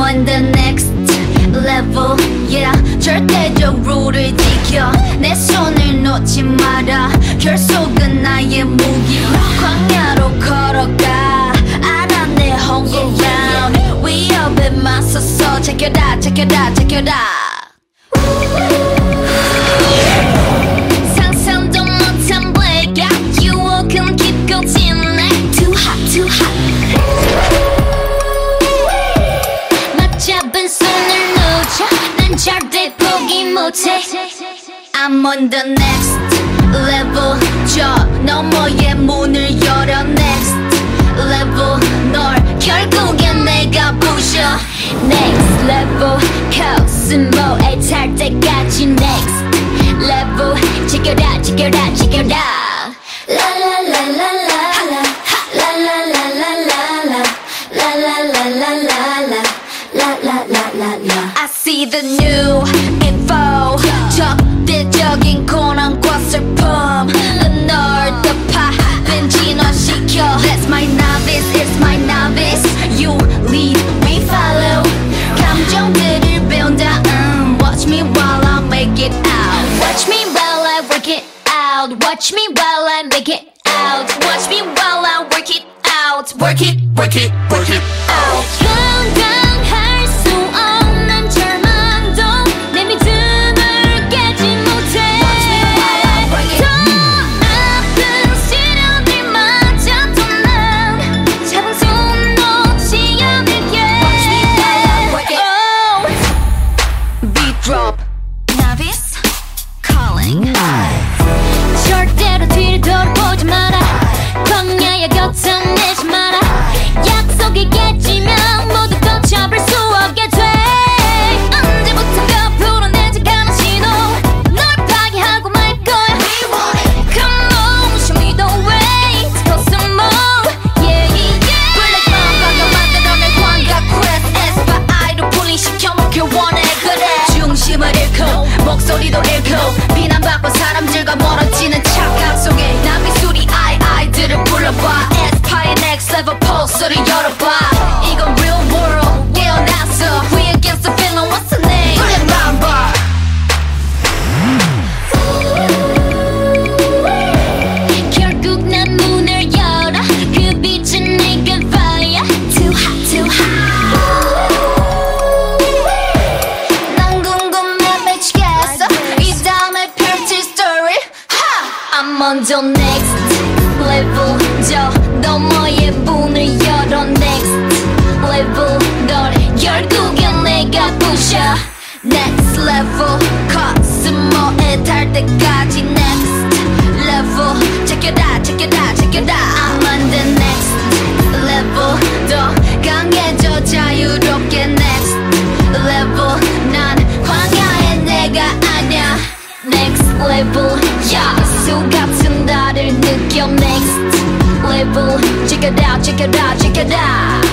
on the next level yeah 절대적으로를 지켜 내 손을 놓지 마라 결속은 나의 무기 광야로 걸어가 알아 내 home ground 위협에 맞서서 제껴라 제껴라 제껴라 포기 못해 I'm on the next level 저 너머의 문을 열어 next level 널 결국엔 내가 부셔 next level 코스모에 탈 때까지 next level 지켜라 지켜라 지켜라 라라라라라라 라라라라라라 라라라라라라 라라라라라 I see the new out Watch me while I make it out. Watch me while I work it out. Work it, Work it, work it 목소리도 잃고 비난받고 사람들과 멀어지는 착각 속에 남의 수리 아이 아이들을 불러봐 하! I'm on the next level 저 너머의 문을 열어 next level 널 결국엔 내가 부셔 next level 코스모에 달 때까지 next level check여라 check여라 check여라 I'm on the next level 더 강해져 자유롭게 next level 난 광야의 내가 아냐 next level 야 수 같은 나를 느껴 next level check it out check it out check it out